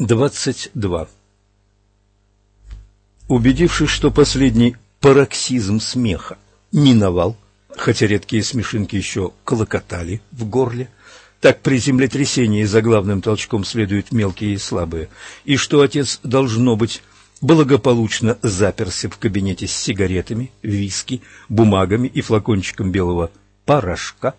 22. Убедившись, что последний пароксизм смеха миновал, хотя редкие смешинки еще клокотали в горле, так при землетрясении за главным толчком следуют мелкие и слабые, и что отец, должно быть, благополучно заперся в кабинете с сигаретами, виски, бумагами и флакончиком белого порошка,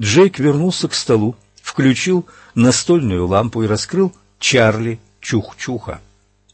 Джейк вернулся к столу, включил настольную лампу и раскрыл Чарли Чух-Чуха.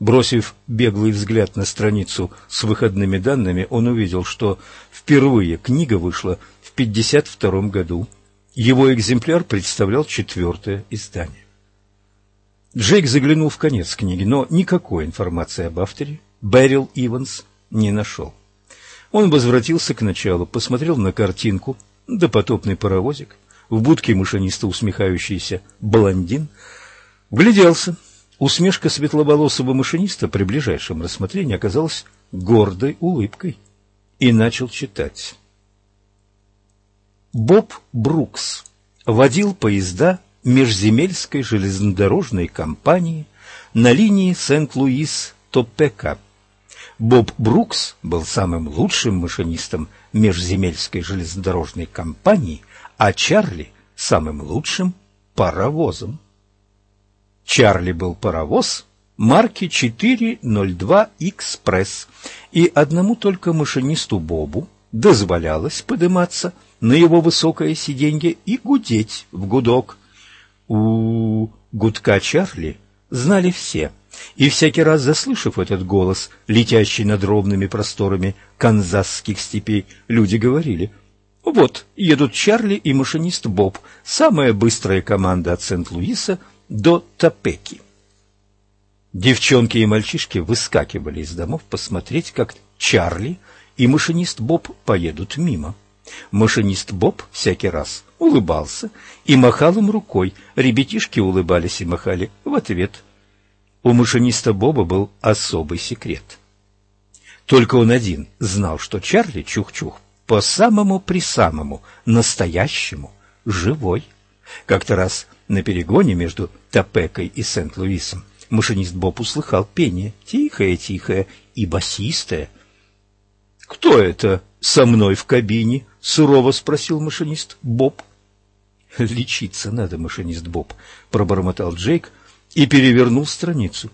Бросив беглый взгляд на страницу с выходными данными, он увидел, что впервые книга вышла в 1952 году. Его экземпляр представлял четвертое издание. Джейк заглянул в конец книги, но никакой информации об авторе Берил Иванс не нашел. Он возвратился к началу, посмотрел на картинку, допотопный паровозик, в будке машиниста усмехающийся блондин – Вгляделся. Усмешка светловолосого машиниста при ближайшем рассмотрении оказалась гордой улыбкой. И начал читать. Боб Брукс водил поезда межземельской железнодорожной компании на линии Сент-Луис-Топека. Боб Брукс был самым лучшим машинистом межземельской железнодорожной компании, а Чарли – самым лучшим паровозом. Чарли был паровоз марки 402 «Экспресс», и одному только машинисту Бобу дозволялось подниматься на его высокое сиденье и гудеть в гудок. У гудка Чарли знали все, и всякий раз заслышав этот голос, летящий над ровными просторами канзасских степей, люди говорили «Вот, едут Чарли и машинист Боб, самая быстрая команда от Сент-Луиса – до Топеки. Девчонки и мальчишки выскакивали из домов посмотреть, как Чарли и машинист Боб поедут мимо. Машинист Боб всякий раз улыбался и махал им рукой. Ребятишки улыбались и махали в ответ. У машиниста Боба был особый секрет. Только он один знал, что Чарли Чух-Чух по самому-присамому настоящему живой. Как-то раз на перегоне между Топекой и Сент-Луисом машинист Боб услыхал пение, тихое-тихое и басистое. — Кто это со мной в кабине? — сурово спросил машинист Боб. — Лечиться надо, машинист Боб, — пробормотал Джейк и перевернул страницу.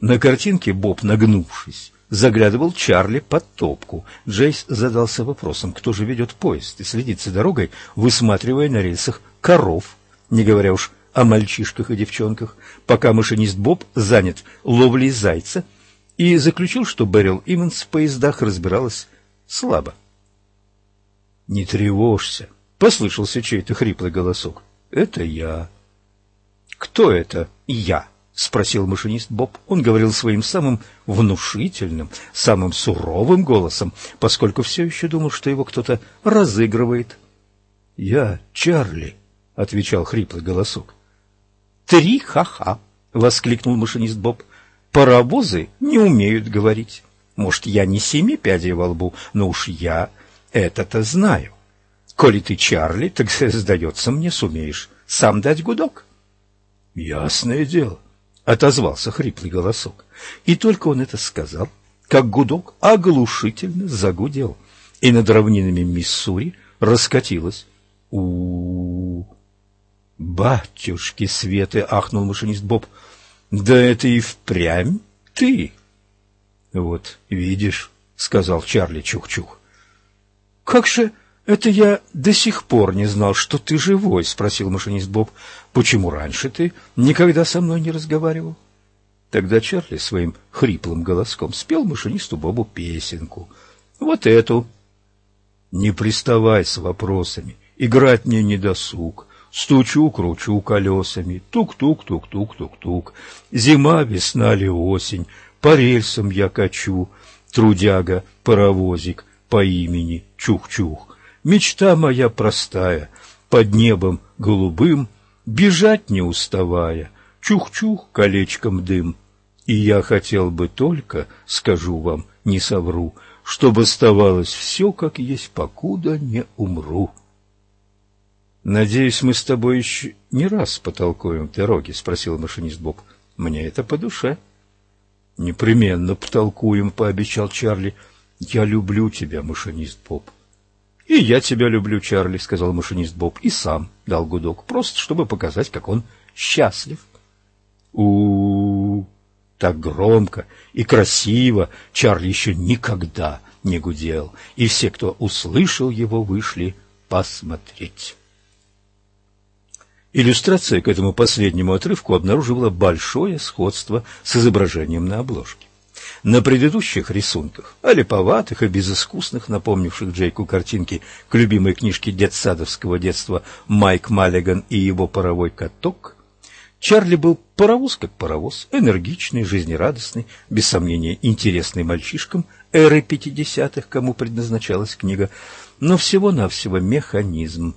На картинке Боб, нагнувшись, заглядывал Чарли под топку. Джейс задался вопросом, кто же ведет поезд и следит за дорогой, высматривая на рельсах коров не говоря уж о мальчишках и девчонках, пока машинист Боб занят ловлей зайца, и заключил, что Берил Иммонс в поездах разбиралась слабо. — Не тревожься, — послышался чей-то хриплый голосок. — Это я. — Кто это я? — спросил машинист Боб. Он говорил своим самым внушительным, самым суровым голосом, поскольку все еще думал, что его кто-то разыгрывает. — Я Чарли, — отвечал хриплый голосок. «Три ха-ха!» — воскликнул машинист Боб. «Паровозы не умеют говорить. Может, я не семи пядей во лбу, но уж я это-то знаю. Коли ты Чарли, так, сдается мне, сумеешь сам дать гудок». «Ясное дело», — отозвался хриплый голосок. И только он это сказал, как гудок оглушительно загудел, и над равнинами Миссури раскатилось у, -у, -у «Батюшки Светы!» — ахнул машинист Боб. «Да это и впрямь ты!» «Вот, видишь», — сказал Чарли Чух-Чух. «Как же это я до сих пор не знал, что ты живой?» — спросил машинист Боб. «Почему раньше ты никогда со мной не разговаривал?» Тогда Чарли своим хриплым голоском спел машинисту Бобу песенку. «Вот эту». «Не приставай с вопросами, играть мне не досуг. Стучу, кручу колесами, тук-тук-тук-тук-тук-тук. Зима, весна ли осень, по рельсам я качу, трудяга, паровозик по имени Чух-Чух. Мечта моя простая, под небом голубым, бежать не уставая, чух-чух колечком дым. И я хотел бы только, скажу вам, не совру, чтобы оставалось все, как есть, покуда не умру. «Надеюсь, мы с тобой еще не раз потолкуем в дороге?» — спросил машинист Боб. Мне это по душе. Непременно потолкуем, пообещал Чарли. Я люблю тебя, машинист Боб. И я тебя люблю, Чарли, сказал машинист Боб, и сам дал гудок, просто чтобы показать, как он счастлив. У, -у, -у так громко и красиво Чарли еще никогда не гудел, и все, кто услышал его, вышли посмотреть. Иллюстрация к этому последнему отрывку обнаруживала большое сходство с изображением на обложке. На предыдущих рисунках, олиповатых и безыскусных, напомнивших Джейку картинки к любимой книжке детсадовского детства «Майк Маллиган и его паровой каток», Чарли был паровоз как паровоз, энергичный, жизнерадостный, без сомнения интересный мальчишкам эры пятидесятых, кому предназначалась книга, но всего-навсего механизм.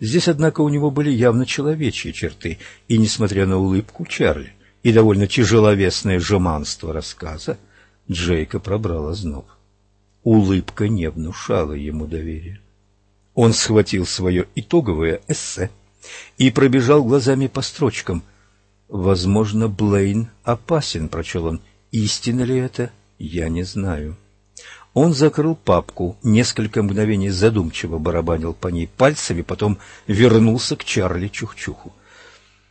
Здесь, однако, у него были явно человечьи черты, и, несмотря на улыбку Чарли и довольно тяжеловесное жеманство рассказа, Джейка пробрала зноб. Улыбка не внушала ему доверия. Он схватил свое итоговое эссе и пробежал глазами по строчкам. «Возможно, Блейн опасен», — прочел он. «Истина ли это? Я не знаю». Он закрыл папку, несколько мгновений задумчиво барабанил по ней пальцами, потом вернулся к Чарли Чухчуху.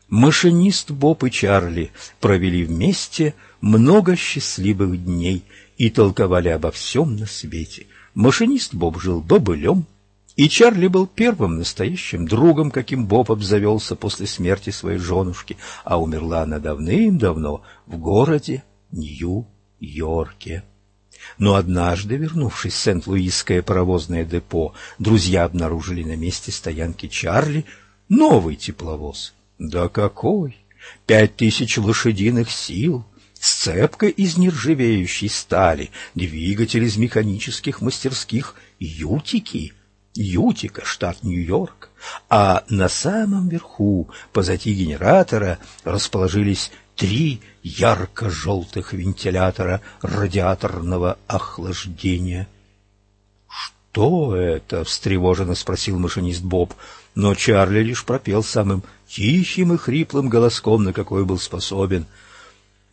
Машинист Боб и Чарли провели вместе много счастливых дней и толковали обо всем на свете. Машинист Боб жил бобылем, и Чарли был первым настоящим другом, каким Боб обзавелся после смерти своей женушки, а умерла она давным-давно в городе Нью-Йорке. Но однажды, вернувшись в Сент-Луисское паровозное депо, друзья обнаружили на месте стоянки Чарли новый тепловоз. Да какой! Пять тысяч лошадиных сил! Сцепка из нержавеющей стали, двигатель из механических мастерских Ютики, Ютика, штат Нью-Йорк, а на самом верху, позади генератора, расположились три ярко-желтых вентилятора радиаторного охлаждения. «Что это?» — встревоженно спросил машинист Боб, но Чарли лишь пропел самым тихим и хриплым голоском, на какой был способен.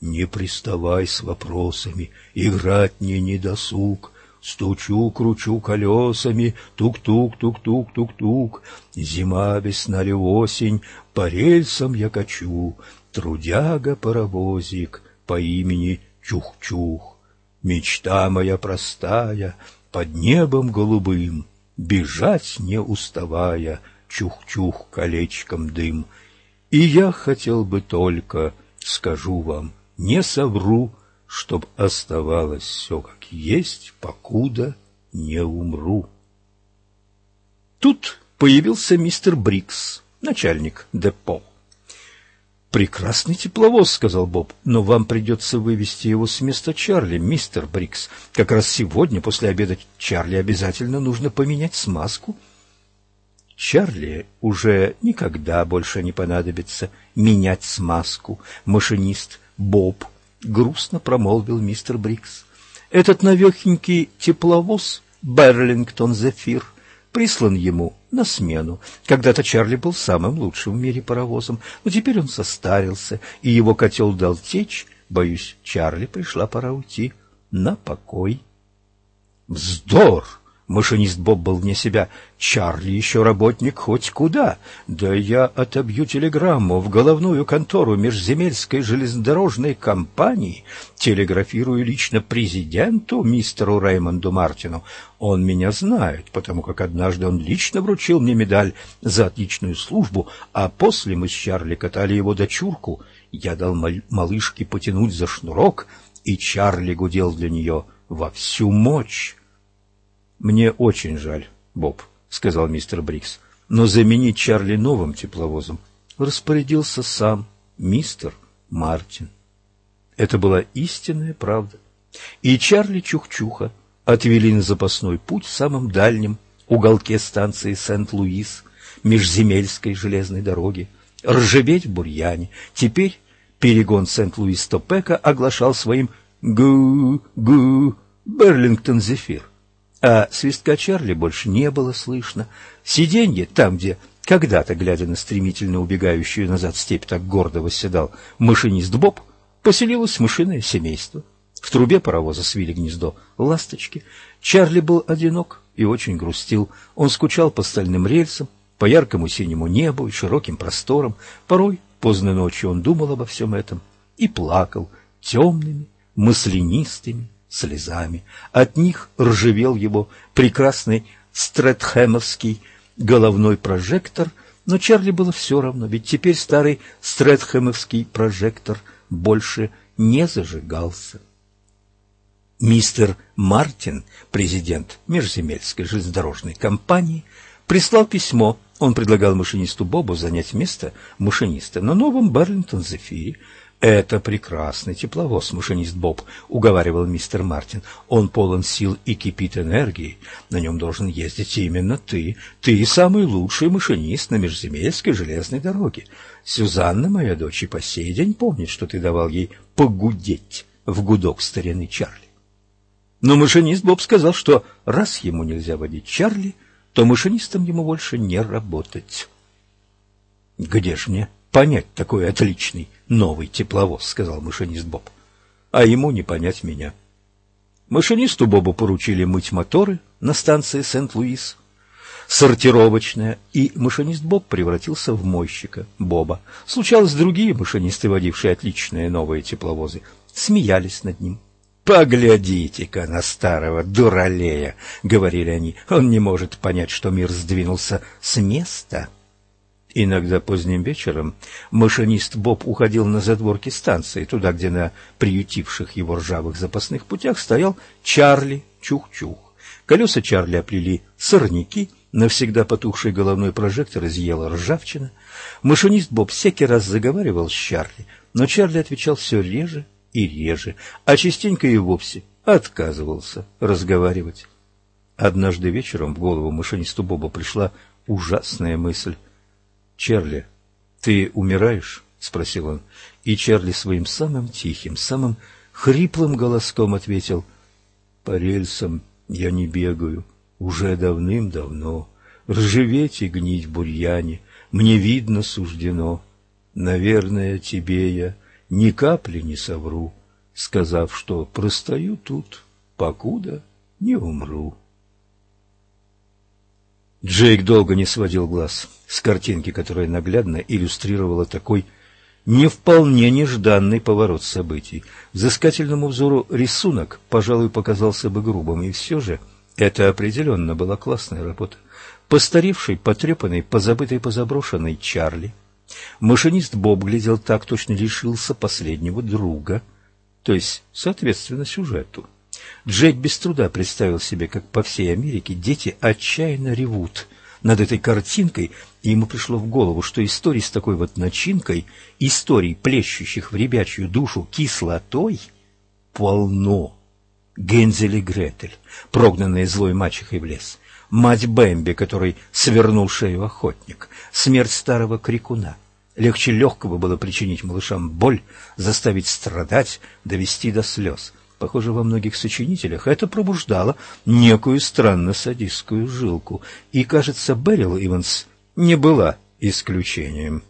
«Не приставай с вопросами, играть мне не досуг». Стучу, кручу колесами, тук-тук, тук-тук, тук-тук. Зима, весна ли осень, по рельсам я качу трудяга-паровозик по имени Чух-Чух. Мечта моя простая, под небом голубым, бежать не уставая, Чух-Чух колечком дым. И я хотел бы только, скажу вам, не совру, Чтоб оставалось все как есть, покуда не умру. Тут появился мистер Брикс, начальник депо. «Прекрасный тепловоз», — сказал Боб, — «но вам придется вывести его с места Чарли, мистер Брикс. Как раз сегодня, после обеда, Чарли обязательно нужно поменять смазку». Чарли уже никогда больше не понадобится менять смазку. Машинист Боб грустно промолвил мистер Брикс. Этот навехенький тепловоз Берлингтон Зефир прислан ему на смену. Когда-то Чарли был самым лучшим в мире паровозом, но теперь он состарился, и его котел дал течь. Боюсь, Чарли пришла пора уйти на покой. Вздор! Машинист Боб был вне себя. Чарли еще работник хоть куда. Да я отобью телеграмму в головную контору межземельской железнодорожной компании, телеграфирую лично президенту, мистеру Реймонду Мартину. Он меня знает, потому как однажды он лично вручил мне медаль за отличную службу, а после мы с Чарли катали его дочурку. Я дал малышке потянуть за шнурок, и Чарли гудел для нее во всю мощь. «Мне очень жаль, Боб», — сказал мистер Брикс, «но заменить Чарли новым тепловозом распорядился сам мистер Мартин». Это была истинная правда. И Чарли Чухчуха отвели на запасной путь в самом дальнем уголке станции Сент-Луис, межземельской железной дороги, ржаветь в бурьяне. Теперь перегон Сент-Луис-Топека оглашал своим «гу-гу» Берлингтон-Зефир а свистка Чарли больше не было слышно. Сиденье, там, где когда-то, глядя на стремительно убегающую назад степь, так гордо восседал машинист Боб, поселилось мышиное семейство. В трубе паровоза свили гнездо ласточки. Чарли был одинок и очень грустил. Он скучал по стальным рельсам, по яркому синему небу и широким просторам. Порой, поздно ночью, он думал обо всем этом и плакал темными, маслянистыми слезами. От них ржавел его прекрасный стретхэмовский головной прожектор, но Чарли было все равно, ведь теперь старый стретхэмовский прожектор больше не зажигался. Мистер Мартин, президент Межземельской железнодорожной компании, прислал письмо. Он предлагал машинисту Бобу занять место машиниста на новом Барлингтон-Зефире, «Это прекрасный тепловоз, машинист Боб», — уговаривал мистер Мартин. «Он полон сил и кипит энергией. На нем должен ездить именно ты. Ты самый лучший машинист на межземельской железной дороге. Сюзанна, моя дочь, и по сей день помнит, что ты давал ей погудеть в гудок старины Чарли». Но машинист Боб сказал, что раз ему нельзя водить Чарли, то машинистом ему больше не работать. «Где ж мне понять такой отличный новый тепловоз, — сказал машинист Боб. А ему не понять меня. Машинисту Бобу поручили мыть моторы на станции Сент-Луис, сортировочная, и машинист Боб превратился в мойщика Боба. Случалось, другие машинисты, водившие отличные новые тепловозы, смеялись над ним. «Поглядите-ка на старого дуралея!» — говорили они. «Он не может понять, что мир сдвинулся с места». Иногда поздним вечером машинист Боб уходил на задворки станции, туда, где на приютивших его ржавых запасных путях стоял Чарли Чух-Чух. Колеса Чарли оплели сорняки, навсегда потухший головной прожектор изъела ржавчина. Машинист Боб всякий раз заговаривал с Чарли, но Чарли отвечал все реже и реже, а частенько и вовсе отказывался разговаривать. Однажды вечером в голову машинисту Боба пришла ужасная мысль. «Чарли, ты умираешь?» — спросил он. И Чарли своим самым тихим, самым хриплым голоском ответил. «По рельсам я не бегаю. Уже давным-давно. Ржаветь и гнить в бурьяне мне видно суждено. Наверное, тебе я ни капли не совру, сказав, что простою тут, покуда не умру». Джейк долго не сводил глаз с картинки, которая наглядно иллюстрировала такой не вполне нежданный поворот событий. Взыскательному взору рисунок, пожалуй, показался бы грубым, и все же это определенно была классная работа. Постаревший, потрепанный, позабытый, позаброшенный Чарли. Машинист Боб глядел так, точно лишился последнего друга, то есть, соответственно, сюжету. Джек без труда представил себе, как по всей Америке дети отчаянно ревут над этой картинкой, и ему пришло в голову, что историй с такой вот начинкой, историй, плещущих в ребячью душу кислотой, полно. Гензель и Гретель, прогнанные злой мачехой в лес, мать Бэмби, который свернул шею охотник, смерть старого крикуна. Легче легкого было причинить малышам боль, заставить страдать, довести до слез — Похоже, во многих сочинителях это пробуждало некую странно-садистскую жилку, и, кажется, Берил Иванс не была исключением.